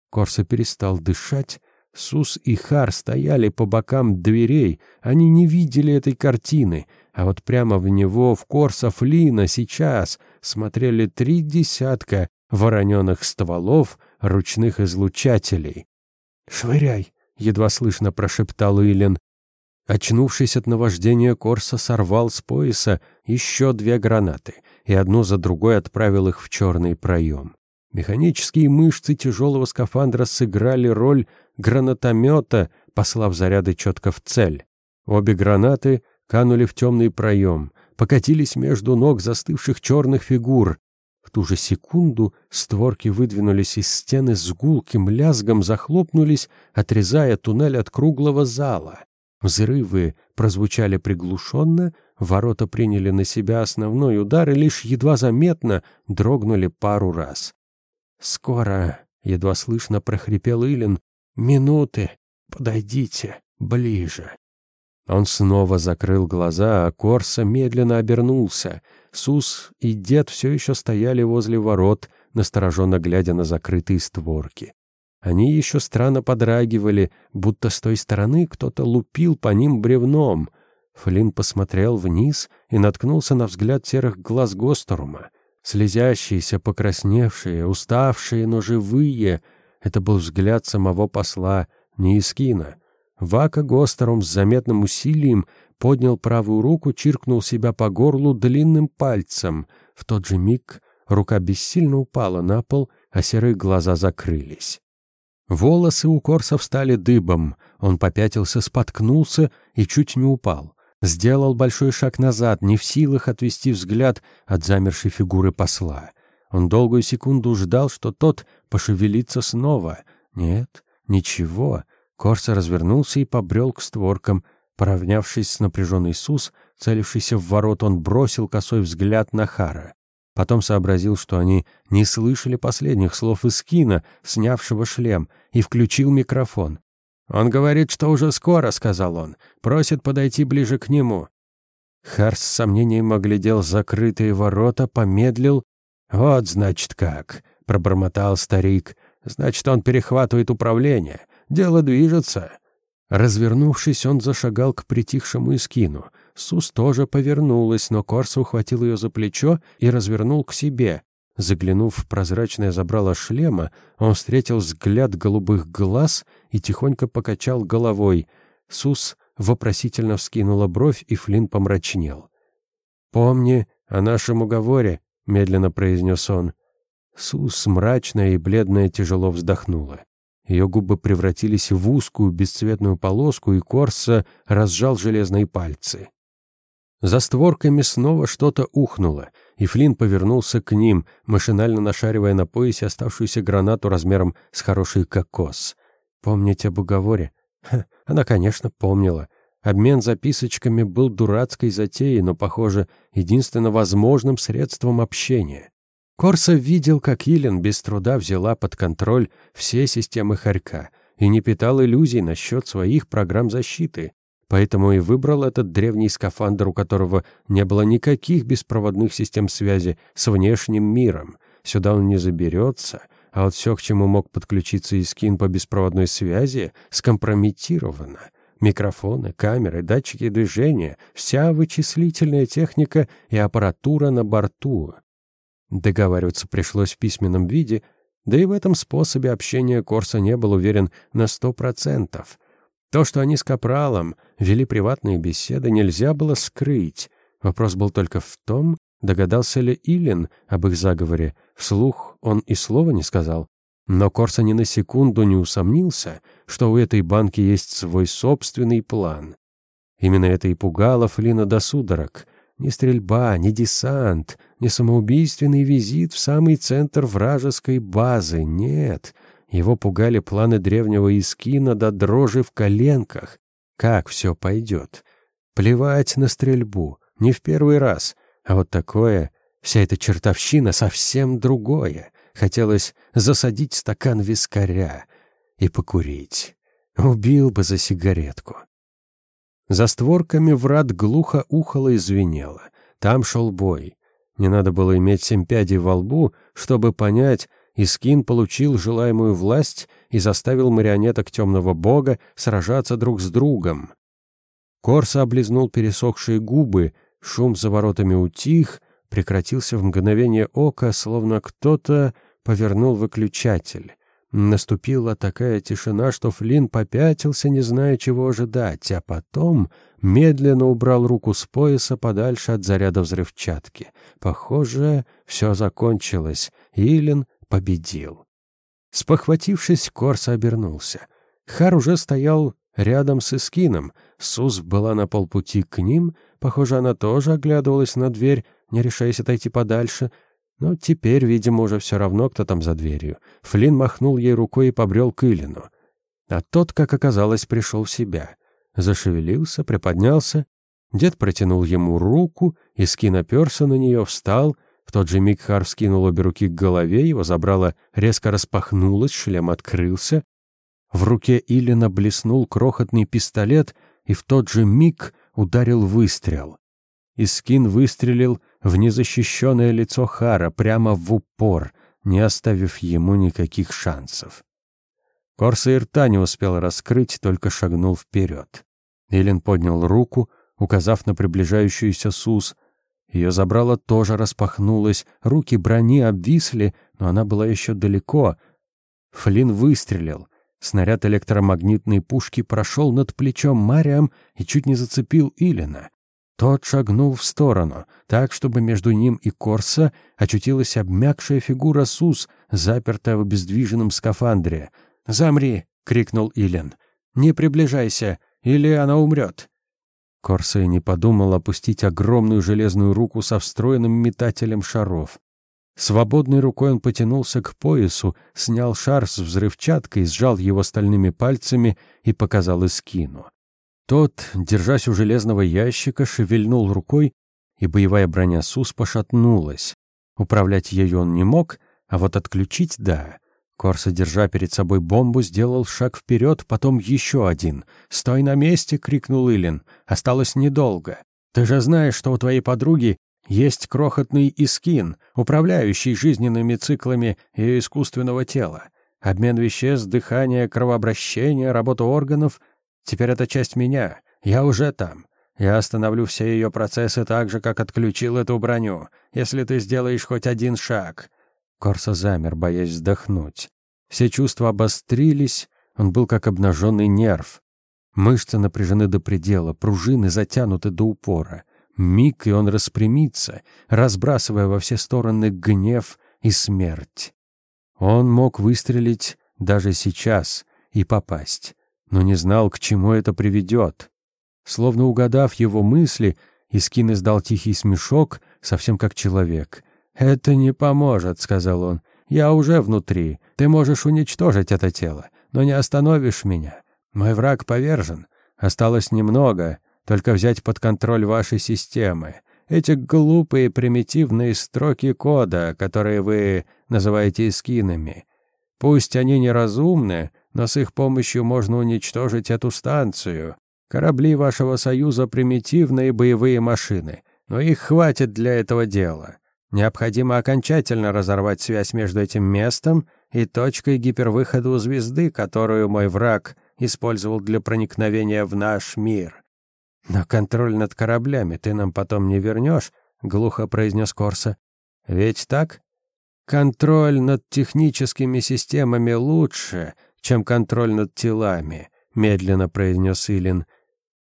Корса перестал дышать. Сус и Хар стояли по бокам дверей. Они не видели этой картины — а вот прямо в него, в Корса Флина, сейчас смотрели три десятка вороненых стволов ручных излучателей. «Швыряй!» — едва слышно прошептал Илен. Очнувшись от наваждения, Корса сорвал с пояса еще две гранаты и одну за другой отправил их в черный проем. Механические мышцы тяжелого скафандра сыграли роль гранатомета, послав заряды четко в цель. Обе гранаты канули в темный проем, покатились между ног застывших черных фигур. В ту же секунду створки выдвинулись из стены с гулким лязгом, захлопнулись, отрезая туннель от круглого зала. Взрывы прозвучали приглушенно, ворота приняли на себя основной удар и лишь едва заметно дрогнули пару раз. «Скоро!» — едва слышно прохрипел Илин. «Минуты! Подойдите ближе!» Он снова закрыл глаза, а Корса медленно обернулся. Сус и дед все еще стояли возле ворот, настороженно глядя на закрытые створки. Они еще странно подрагивали, будто с той стороны кто-то лупил по ним бревном. Флинн посмотрел вниз и наткнулся на взгляд серых глаз Гостерума. Слезящиеся, покрасневшие, уставшие, но живые. Это был взгляд самого посла, не Искина. Вака Гостерум с заметным усилием поднял правую руку, чиркнул себя по горлу длинным пальцем. В тот же миг рука бессильно упала на пол, а серые глаза закрылись. Волосы у Корса встали дыбом. Он попятился, споткнулся и чуть не упал. Сделал большой шаг назад, не в силах отвести взгляд от замершей фигуры посла. Он долгую секунду ждал, что тот пошевелится снова. Нет, ничего. Корса развернулся и побрел к створкам. Поравнявшись с напряженной Сус, целившийся в ворот, он бросил косой взгляд на Хара. Потом сообразил, что они не слышали последних слов из кино, снявшего шлем, и включил микрофон. «Он говорит, что уже скоро», — сказал он. «Просит подойти ближе к нему». Харс с сомнением оглядел закрытые ворота, помедлил. «Вот, значит, как», — пробормотал старик. «Значит, он перехватывает управление. Дело движется». Развернувшись, он зашагал к притихшему Искину. Сус тоже повернулась, но Корса ухватил ее за плечо и развернул к себе. Заглянув в прозрачное забрало шлема, он встретил взгляд голубых глаз и тихонько покачал головой. Сус вопросительно вскинула бровь, и Флинн помрачнел. «Помни о нашем уговоре», — медленно произнес он. Сус, мрачная и бледная, тяжело вздохнула. Ее губы превратились в узкую бесцветную полоску, и Корса разжал железные пальцы. За створками снова что-то ухнуло, и Флинн повернулся к ним, машинально нашаривая на поясе оставшуюся гранату размером с хороший кокос. Помнить об уговоре? Ха, она, конечно, помнила. Обмен записочками был дурацкой затеей, но, похоже, единственно возможным средством общения. Корса видел, как Илен без труда взяла под контроль все системы Харька и не питал иллюзий насчет своих программ защиты. Поэтому и выбрал этот древний скафандр, у которого не было никаких беспроводных систем связи с внешним миром. Сюда он не заберется, а вот все, к чему мог подключиться Искин по беспроводной связи, скомпрометировано. Микрофоны, камеры, датчики движения, вся вычислительная техника и аппаратура на борту. Договариваться пришлось в письменном виде, да и в этом способе общения Корса не был уверен на сто процентов — то, что они с Капралом вели приватные беседы, нельзя было скрыть. Вопрос был только в том, догадался ли Илин об их заговоре. Вслух он и слова не сказал. Но Корса ни на секунду не усомнился, что у этой банки есть свой собственный план. Именно это и пугало Флина до судорог. Ни стрельба, ни десант, ни самоубийственный визит в самый центр вражеской базы. Нет, его пугали планы древнего Искина до дрожи в коленках. Как все пойдет? Плевать на стрельбу. Не в первый раз. А вот такое... Вся эта чертовщина совсем другое. Хотелось засадить стакан вискаря и покурить. Убил бы за сигаретку. За створками врат глухо ухало и звенело. Там шел бой. Не надо было иметь семь пядей во лбу, чтобы понять, Искин получил желаемую власть и заставил марионеток темного бога сражаться друг с другом. Корса облизнул пересохшие губы, шум за воротами утих, прекратился в мгновение ока, словно кто-то повернул выключатель. Наступила такая тишина, что Флинн попятился, не зная, чего ожидать, а потом медленно убрал руку с пояса подальше от заряда взрывчатки. Похоже, все закончилось. Илин победил. Спохватившись, Корс обернулся. Хар уже стоял рядом с Искином. Сус была на полпути к ним. Похоже, она тоже оглядывалась на дверь, не решаясь отойти подальше. Но теперь, видимо, уже все равно, кто там за дверью. Флинн махнул ей рукой и побрел к Илину. А тот, как оказалось, пришел в себя. Зашевелился, приподнялся. Дед протянул ему руку, Искин оперся на нее, встал — в тот же миг Хар вскинул обе руки к голове, его забрало резко распахнулось, шлем открылся. В руке Илина блеснул крохотный пистолет, и в тот же миг ударил выстрел. Искин выстрелил в незащищенное лицо Хара прямо в упор. не оставив ему никаких шансов. Корса и рта не успел раскрыть, только шагнул вперед. Эллен поднял руку, указав на приближающуюся Сус. Ее забрало тоже распахнулось, руки брони обвисли, но она была еще далеко. Флинн выстрелил. Снаряд электромагнитной пушки прошел над плечом Мариам и чуть не зацепил Илина. Тот шагнул в сторону, так, чтобы между ним и Корса очутилась обмякшая фигура Сус, запертая в обездвиженном скафандре. «Замри!» — крикнул Илен. «Не приближайся, или она умрет!» Корса не подумал опустить огромную железную руку со встроенным метателем шаров. Свободной рукой он потянулся к поясу, снял шар с взрывчаткой, сжал его стальными пальцами и показал Искину. Тот, держась у железного ящика, шевельнул рукой, и боевая броня СУС пошатнулась. Управлять ею он не мог, а вот отключить — да. Корса, держа перед собой бомбу, сделал шаг вперед, потом еще один. «Стой на месте!» — крикнул Илин. «Осталось недолго. Ты же знаешь, что у твоей подруги есть крохотный искин, управляющий жизненными циклами ее искусственного тела. Обмен веществ, дыхание, кровообращение, работа органов — теперь это часть меня. Я уже там. Я остановлю все ее процессы так же, как отключил эту броню, если ты сделаешь хоть один шаг». Корса замер, боясь вздохнуть. Все чувства обострились, он был как обнаженный нерв. Мышцы напряжены до предела, пружины затянуты до упора. Миг, и он распрямится, разбрасывая во все стороны гнев и смерть. Он мог выстрелить даже сейчас и попасть, но не знал, к чему это приведет. Словно угадав его мысли, Искин издал тихий смешок, совсем как человек. «Это не поможет», — сказал он. «Я уже внутри. Ты можешь уничтожить это тело, но не остановишь меня. Мой враг повержен. Осталось немного, только взять под контроль ваши системы. Эти глупые примитивные строки кода, которые вы называете скинами. Пусть они неразумны, но с их помощью можно уничтожить эту станцию. Корабли вашего союза — примитивные боевые машины, но их хватит для этого дела. Необходимо окончательно разорвать связь между этим местом и точкой гипервыхода у звезды, которую мой враг использовал для проникновения в наш мир. Но контроль над кораблями ты нам потом не вернешь, глухо произнес Корса. Ведь так? Контроль над техническими системами лучше, чем контроль над телами, медленно произнес Илин.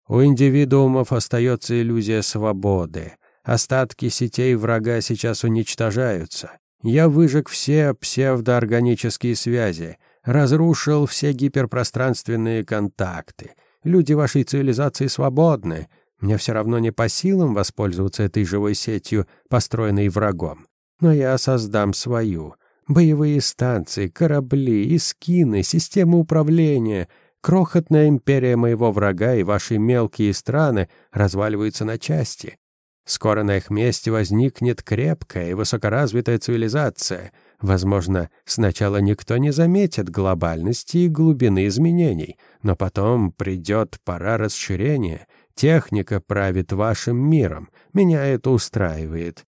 У индивидуумов остается иллюзия свободы. Остатки сетей врага сейчас уничтожаются. Я выжег все псевдоорганические связи, разрушил все гиперпространственные контакты. Люди вашей цивилизации свободны. Мне все равно не по силам воспользоваться этой живой сетью, построенной врагом. Но я создам свою. Боевые станции, корабли, искины, системы управления — Крохотная империя моего врага и ваши мелкие страны разваливаются на части. Скоро на их месте возникнет крепкая и высокоразвитая цивилизация. Возможно, сначала никто не заметит глобальности и глубины изменений, но потом придет пора расширения. Техника правит вашим миром. Меня это устраивает».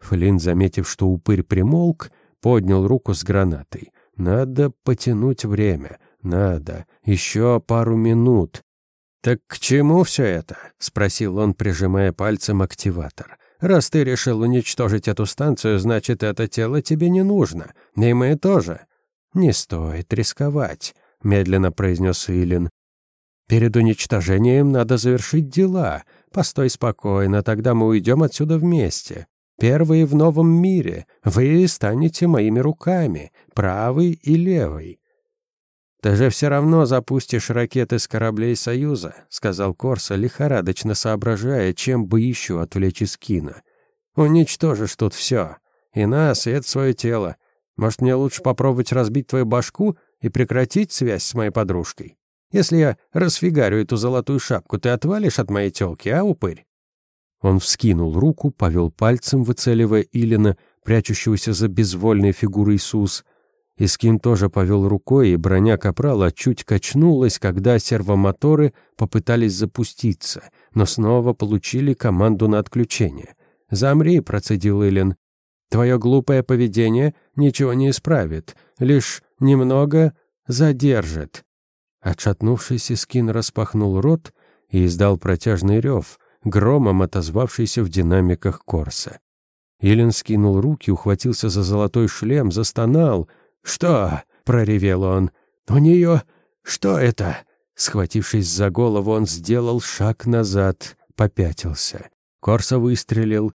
Флинн, заметив, что упырь примолк, поднял руку с гранатой. «Надо потянуть время. Надо. Еще пару минут. Так к чему все это? спросил он, прижимая пальцем активатор. Раз ты решил уничтожить эту станцию, значит, это тело тебе не нужно. И мы тоже. Не стоит рисковать, медленно произнес Илин. Перед уничтожением надо завершить дела. Постой спокойно, тогда мы уйдем отсюда вместе. Первые в новом мире. Вы станете моими руками, правый и левый. «Ты же все равно запустишь ракеты с кораблей Союза», — сказал Корса, лихорадочно соображая, чем бы еще отвлечь Искина. «Уничтожишь тут все. И нас, и это свое тело. Может, мне лучше попробовать разбить твою башку и прекратить связь с моей подружкой? Если я расфигарю эту золотую шапку, ты отвалишь от моей тёлки, а, упырь?» Он вскинул руку, повел пальцем, выцеливая Илина, прячущегося за безвольной фигурой Иисус, Искин тоже повел рукой, и броня Капрала чуть качнулась, когда сервомоторы попытались запуститься, но снова получили команду на отключение. «Замри», — процедил Эллен. Твое глупое поведение ничего не исправит, лишь немного задержит». Отшатнувшись, Искин распахнул рот и издал протяжный рев, громом отозвавшийся в динамиках Корса. Илен скинул руки, ухватился за золотой шлем, застонал. «Что?» — проревел он. «У нее... Что это?» Схватившись за голову, он сделал шаг назад, попятился. Корса выстрелил.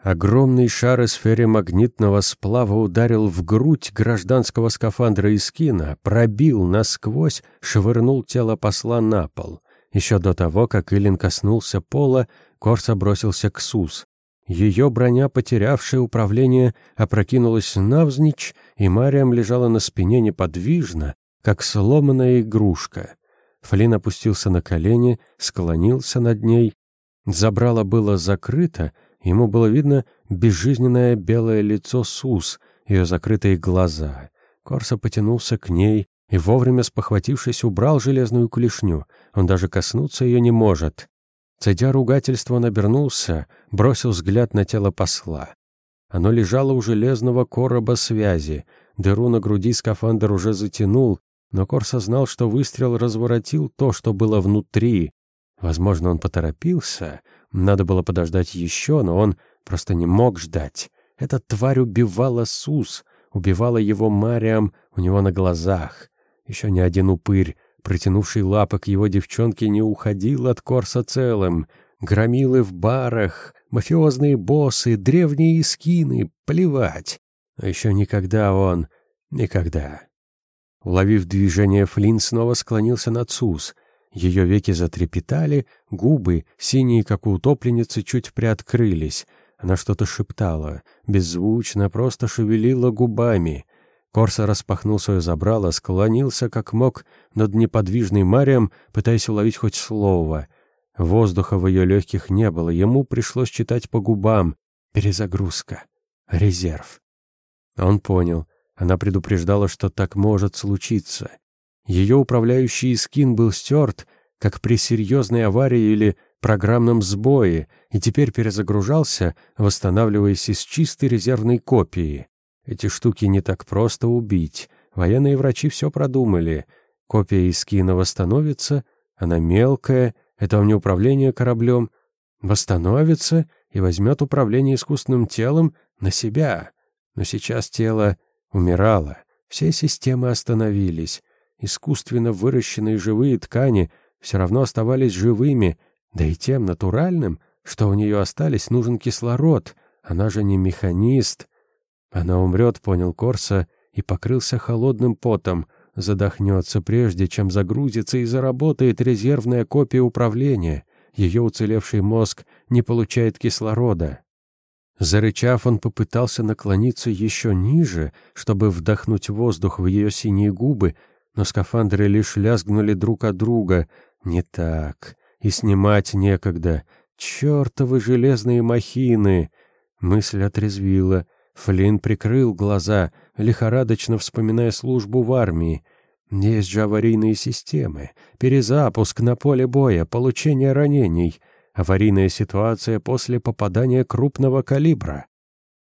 Огромный шар из магнитного сплава ударил в грудь гражданского скафандра Искина, пробил насквозь, швырнул тело посла на пол. Еще до того, как Илин коснулся пола, Корса бросился к Сус. Ее броня, потерявшая управление, опрокинулась навзничь, и Мариам лежала на спине неподвижно, как сломанная игрушка. Флин опустился на колени, склонился над ней. Забрало было закрыто, ему было видно безжизненное белое лицо Сус, ее закрытые глаза. Корса потянулся к ней и, вовремя спохватившись, убрал железную клешню. Он даже коснуться ее не может. Цедя ругательство, он обернулся, бросил взгляд на тело посла. Оно лежало у железного короба связи. Дыру на груди скафандр уже затянул, но Корса знал, что выстрел разворотил то, что было внутри. Возможно, он поторопился. Надо было подождать еще, но он просто не мог ждать. Эта тварь убивала Сус, убивала его Мариам у него на глазах. Еще ни один упырь, протянувший лапы к его девчонке, не уходил от Корса целым. Громилы в барах, мафиозные боссы, древние искины, плевать. Но еще никогда он... Никогда. Уловив движение, Флинн снова склонился над Сус. Ее веки затрепетали, губы, синие, как у утопленницы, чуть приоткрылись. Она что-то шептала, беззвучно, просто шевелила губами. Корса распахнул свое забрало, склонился как мог над неподвижной Марием, пытаясь уловить хоть слово. Воздуха в ее легких не было, ему пришлось читать по губам. Перезагрузка. Резерв. Он понял. Она предупреждала, что так может случиться. Ее управляющий скин был стерт, как при серьезной аварии или программном сбое, и теперь перезагружался, восстанавливаясь из чистой резервной копии. Эти штуки не так просто убить. Военные врачи все продумали. Копия Искина восстановится, она мелкая, это не управление кораблем. Восстановится и возьмет управление искусственным телом на себя. Но сейчас тело умирало, все системы остановились. Искусственно выращенные живые ткани все равно оставались живыми, да и тем натуральным, что у нее остались, нужен кислород. Она же не механист. Она умрет, понял Корса, и покрылся холодным потом, задохнется прежде, чем загрузится и заработает резервная копия управления. Ее уцелевший мозг не получает кислорода. Зарычав, он попытался наклониться еще ниже, чтобы вдохнуть воздух в ее синие губы, но скафандры лишь лязгнули друг от друга. Не так. И снимать некогда. Чёртовы железные махины! Мысль отрезвила — Флинн прикрыл глаза, лихорадочно вспоминая службу в армии. Есть же аварийные системы, перезапуск на поле боя, получение ранений, аварийная ситуация после попадания крупного калибра.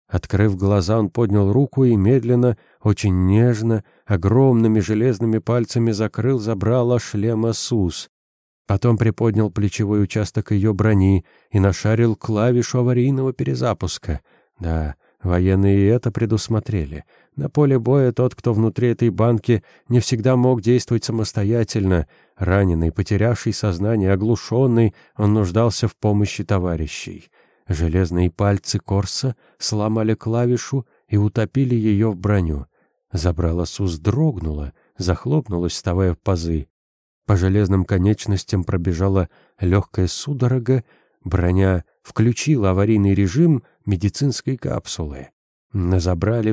Открыв глаза, он поднял руку и медленно, очень нежно, огромными железными пальцами закрыл забрало шлема СУС. Потом приподнял плечевой участок ее брони и нашарил клавишу аварийного перезапуска. Да, Военные и это предусмотрели. На поле боя тот, кто внутри этой банки, не всегда мог действовать самостоятельно. Раненый, потерявший сознание, оглушенный, он нуждался в помощи товарищей. Железные пальцы Корса сломали клавишу и утопили ее в броню. Забрала Сус дрогнула, захлопнулась, вставая в пазы. По железным конечностям пробежала легкая судорога, броня включила аварийный режим медицинской капсулы. На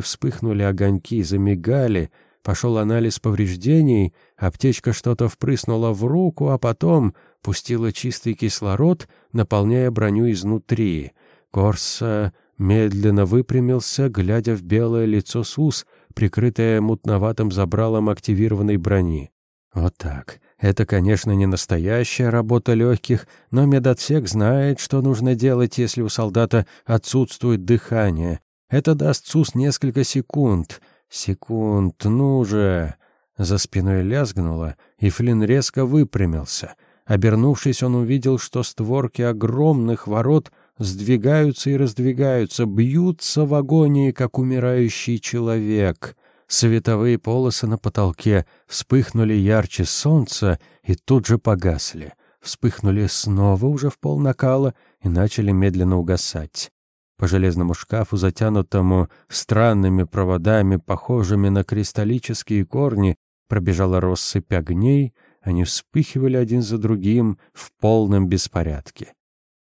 вспыхнули огоньки, замигали, пошел анализ повреждений, аптечка что-то впрыснула в руку, а потом пустила чистый кислород, наполняя броню изнутри. Корса медленно выпрямился, глядя в белое лицо Сус, прикрытое мутноватым забралом активированной брони. Вот так. Это, конечно, не настоящая работа легких, но медотсек знает, что нужно делать, если у солдата отсутствует дыхание. Это даст СУС несколько секунд. Секунд, ну же. За спиной лязгнуло, и Флинн резко выпрямился. Обернувшись, он увидел, что створки огромных ворот сдвигаются и раздвигаются, бьются в агонии, как умирающий человек. Световые полосы на потолке вспыхнули ярче солнца и тут же погасли. Вспыхнули снова уже в пол накала и начали медленно угасать. По железному шкафу, затянутому странными проводами, похожими на кристаллические корни, пробежала россыпь огней, они вспыхивали один за другим в полном беспорядке.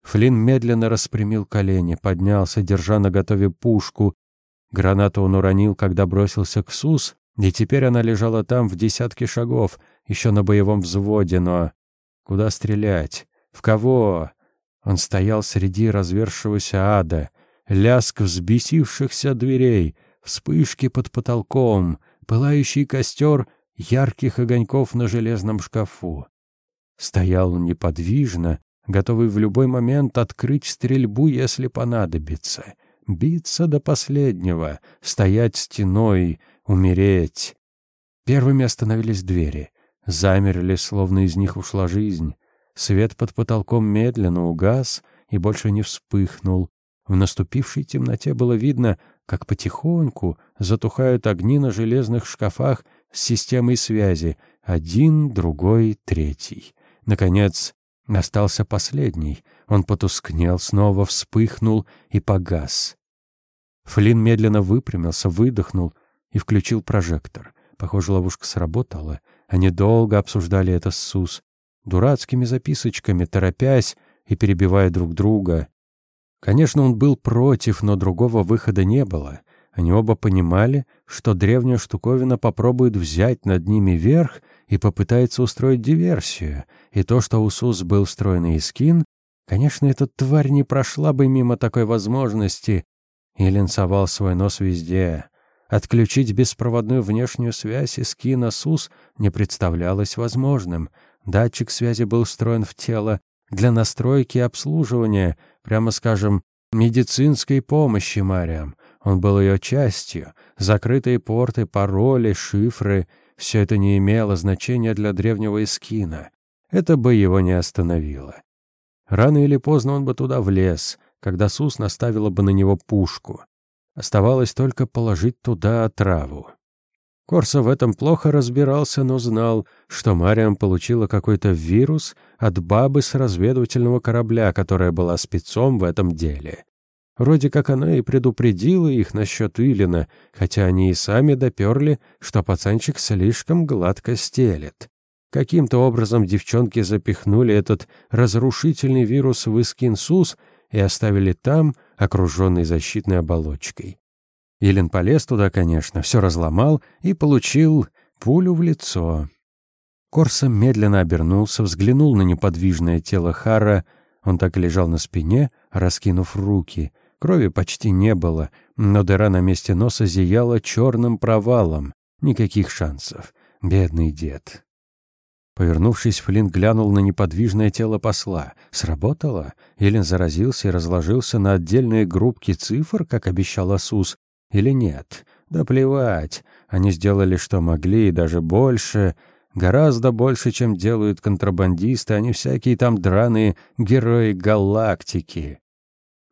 Флинн медленно распрямил колени, поднялся, держа наготове пушку. Гранату он уронил, когда бросился к СУС, и теперь она лежала там в десятке шагов, еще на боевом взводе, но... Куда стрелять? В кого? Он стоял среди развершегося ада — лязг взбесившихся дверей, вспышки под потолком, пылающий костер ярких огоньков на железном шкафу. Стоял неподвижно, готовый в любой момент открыть стрельбу, если понадобится. Биться до последнего, стоять стеной, умереть. Первыми остановились двери. Замерли, словно из них ушла жизнь. Свет под потолком медленно угас и больше не вспыхнул, в наступившей темноте было видно, как потихоньку затухают огни на железных шкафах с системой связи, один, другой, третий. Наконец, остался последний. Он потускнел, снова вспыхнул и погас. Флинн медленно выпрямился, выдохнул и включил прожектор. Похоже, ловушка сработала. Они долго обсуждали это с Сус, дурацкими записочками, торопясь и перебивая друг друга. Конечно, он был против, но другого выхода не было. Они оба понимали, что древняя штуковина попробует взять над ними верх и попытается устроить диверсию. И то, что у Сус был встроенный скин, конечно, эта тварь не прошла бы мимо такой возможности. И линцевал свой нос везде. Отключить беспроводную внешнюю связь из скина СУС не представлялось возможным. Датчик связи был встроен в тело, для настройки и обслуживания, прямо скажем, медицинской помощи Мариам. Он был ее частью. Закрытые порты, пароли, шифры — все это не имело значения для древнего Искина. Это бы его не остановило. Рано или поздно он бы туда влез, когда Сус наставила бы на него пушку. Оставалось только положить туда отраву. Корса в этом плохо разбирался, но знал, что Мариам получила какой-то вирус от бабы с разведывательного корабля, которая была спецом в этом деле. Вроде как она и предупредила их насчет Илина, хотя они и сами доперли, что пацанчик слишком гладко стелет. Каким-то образом девчонки запихнули этот разрушительный вирус в Искинсус и оставили там, окруженный защитной оболочкой. Илин полез туда, конечно, все разломал и получил пулю в лицо. Корса медленно обернулся, взглянул на неподвижное тело Хара. Он так лежал на спине, раскинув руки. Крови почти не было, но дыра на месте носа зияла черным провалом. Никаких шансов. Бедный дед. Повернувшись, Флинн глянул на неподвижное тело посла. Сработало? Илин заразился и разложился на отдельные группки цифр, как обещал Асус, или нет. Да плевать. Они сделали, что могли, и даже больше. Гораздо больше, чем делают контрабандисты, не всякие там драные герои галактики.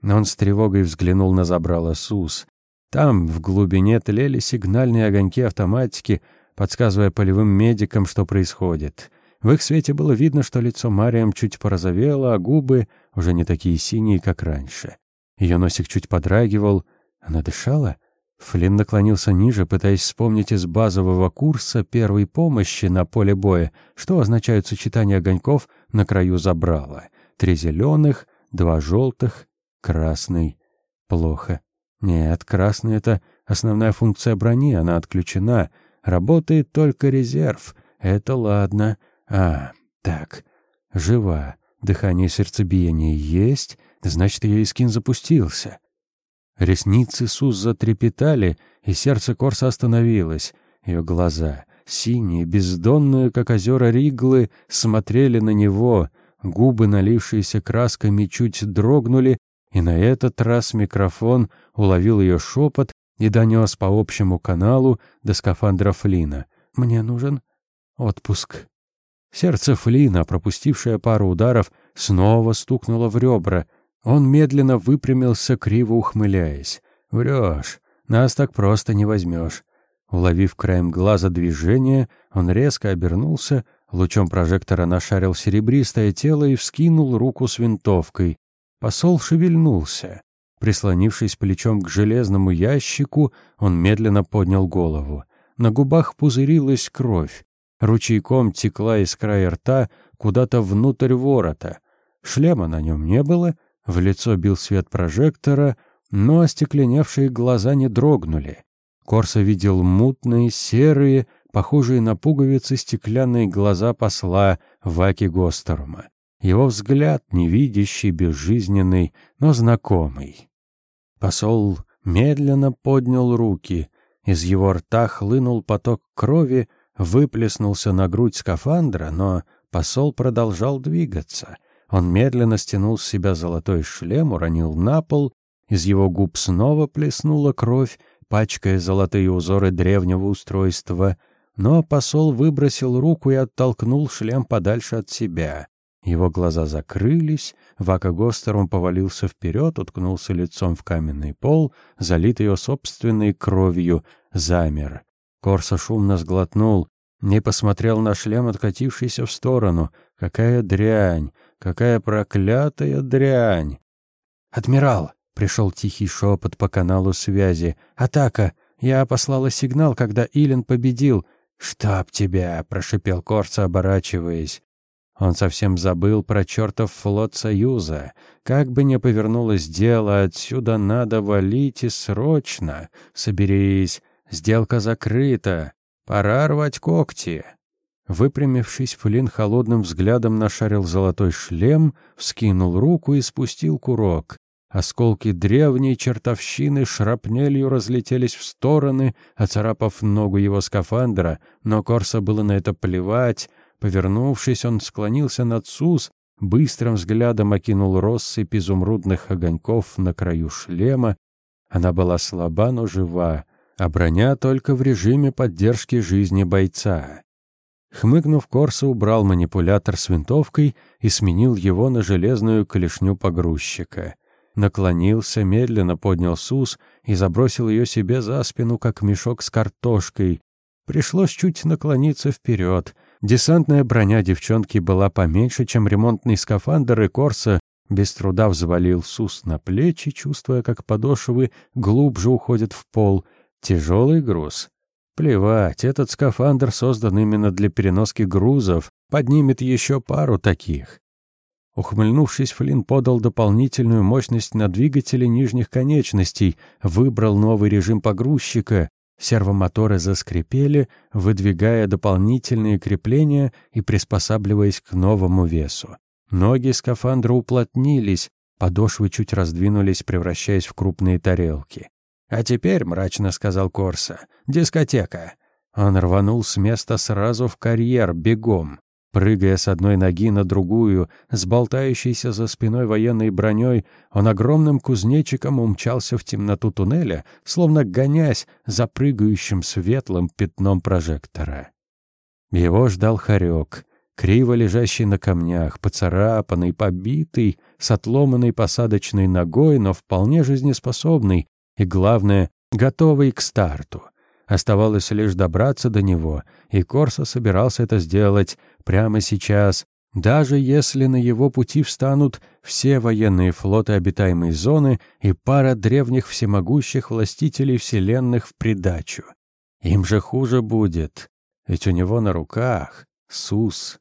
Но он с тревогой взглянул на забрало СУС. Там, в глубине, тлели сигнальные огоньки автоматики, подсказывая полевым медикам, что происходит. В их свете было видно, что лицо Мариам чуть порозовело, а губы уже не такие синие, как раньше. Ее носик чуть подрагивал. Она дышала? Флинн наклонился ниже, пытаясь вспомнить из базового курса первой помощи на поле боя, что означают сочетание огоньков на краю забрала. Три зеленых, два желтых, красный. Плохо. Нет, красный — это основная функция брони, она отключена. Работает только резерв. Это ладно. А, так, жива. Дыхание и сердцебиение есть, значит, ее искин запустился. Ресницы Сус затрепетали, и сердце Корса остановилось. Ее глаза, синие, бездонные, как озера Риглы, смотрели на него. Губы, налившиеся красками, чуть дрогнули, и на этот раз микрофон уловил ее шепот и донес по общему каналу до скафандра Флина. «Мне нужен отпуск». Сердце Флина, пропустившее пару ударов, снова стукнуло в ребра. Он медленно выпрямился, криво ухмыляясь. «Врешь. Нас так просто не возьмешь». Уловив краем глаза движение, он резко обернулся, лучом прожектора нашарил серебристое тело и вскинул руку с винтовкой. Посол шевельнулся. Прислонившись плечом к железному ящику, он медленно поднял голову. На губах пузырилась кровь. Ручейком текла из края рта куда-то внутрь ворота. Шлема на нем не было, в лицо бил свет прожектора, но остекленевшие глаза не дрогнули. Корса видел мутные, серые, похожие на пуговицы стеклянные глаза посла Ваки Гостерма. Его взгляд невидящий, безжизненный, но знакомый. Посол медленно поднял руки. Из его рта хлынул поток крови, выплеснулся на грудь скафандра, но посол продолжал двигаться. Он медленно стянул с себя золотой шлем, уронил на пол, из его губ снова плеснула кровь, пачкая золотые узоры древнего устройства, но посол выбросил руку и оттолкнул шлем подальше от себя. Его глаза закрылись, Вака Гостером повалился вперед, уткнулся лицом в каменный пол, залитый его собственной кровью, замер. Корса шумно сглотнул, не посмотрел на шлем, откатившийся в сторону. Какая дрянь! Какая проклятая дрянь! «Адмирал!» — пришел тихий шепот по каналу связи. «Атака! Я послала сигнал, когда Илен победил!» «Штаб тебя!» — прошипел Корса, оборачиваясь. Он совсем забыл про чертов флот Союза. Как бы ни повернулось дело, отсюда надо валить и срочно. Соберись, сделка закрыта. Пора рвать когти. Выпрямившись, Флин холодным взглядом нашарил золотой шлем, вскинул руку и спустил курок. Осколки древней чертовщины шрапнелью разлетелись в стороны, оцарапав ногу его скафандра, но Корса было на это плевать. Повернувшись, он склонился над Сус, быстрым взглядом окинул россыпь изумрудных огоньков на краю шлема. Она была слаба, но жива а броня только в режиме поддержки жизни бойца. Хмыкнув, Корса убрал манипулятор с винтовкой и сменил его на железную клешню погрузчика. Наклонился, медленно поднял СУС и забросил ее себе за спину, как мешок с картошкой. Пришлось чуть наклониться вперед. Десантная броня девчонки была поменьше, чем ремонтный скафандр, и Корса без труда взвалил СУС на плечи, чувствуя, как подошвы глубже уходят в пол — Тяжелый груз. Плевать, этот скафандр создан именно для переноски грузов, поднимет еще пару таких. Ухмыльнувшись, Флинн подал дополнительную мощность на двигатели нижних конечностей, выбрал новый режим погрузчика, сервомоторы заскрипели, выдвигая дополнительные крепления и приспосабливаясь к новому весу. Ноги скафандра уплотнились, подошвы чуть раздвинулись, превращаясь в крупные тарелки. «А теперь», — мрачно сказал Корса, — «дискотека». Он рванул с места сразу в карьер, бегом. Прыгая с одной ноги на другую, с болтающейся за спиной военной броней, он огромным кузнечиком умчался в темноту туннеля, словно гонясь за прыгающим светлым пятном прожектора. Его ждал хорек, криво лежащий на камнях, поцарапанный, побитый, с отломанной посадочной ногой, но вполне жизнеспособный, и, главное, готовый к старту. Оставалось лишь добраться до него, и Корса собирался это сделать прямо сейчас, даже если на его пути встанут все военные флоты обитаемой зоны и пара древних всемогущих властителей вселенных в придачу. Им же хуже будет, ведь у него на руках Сус.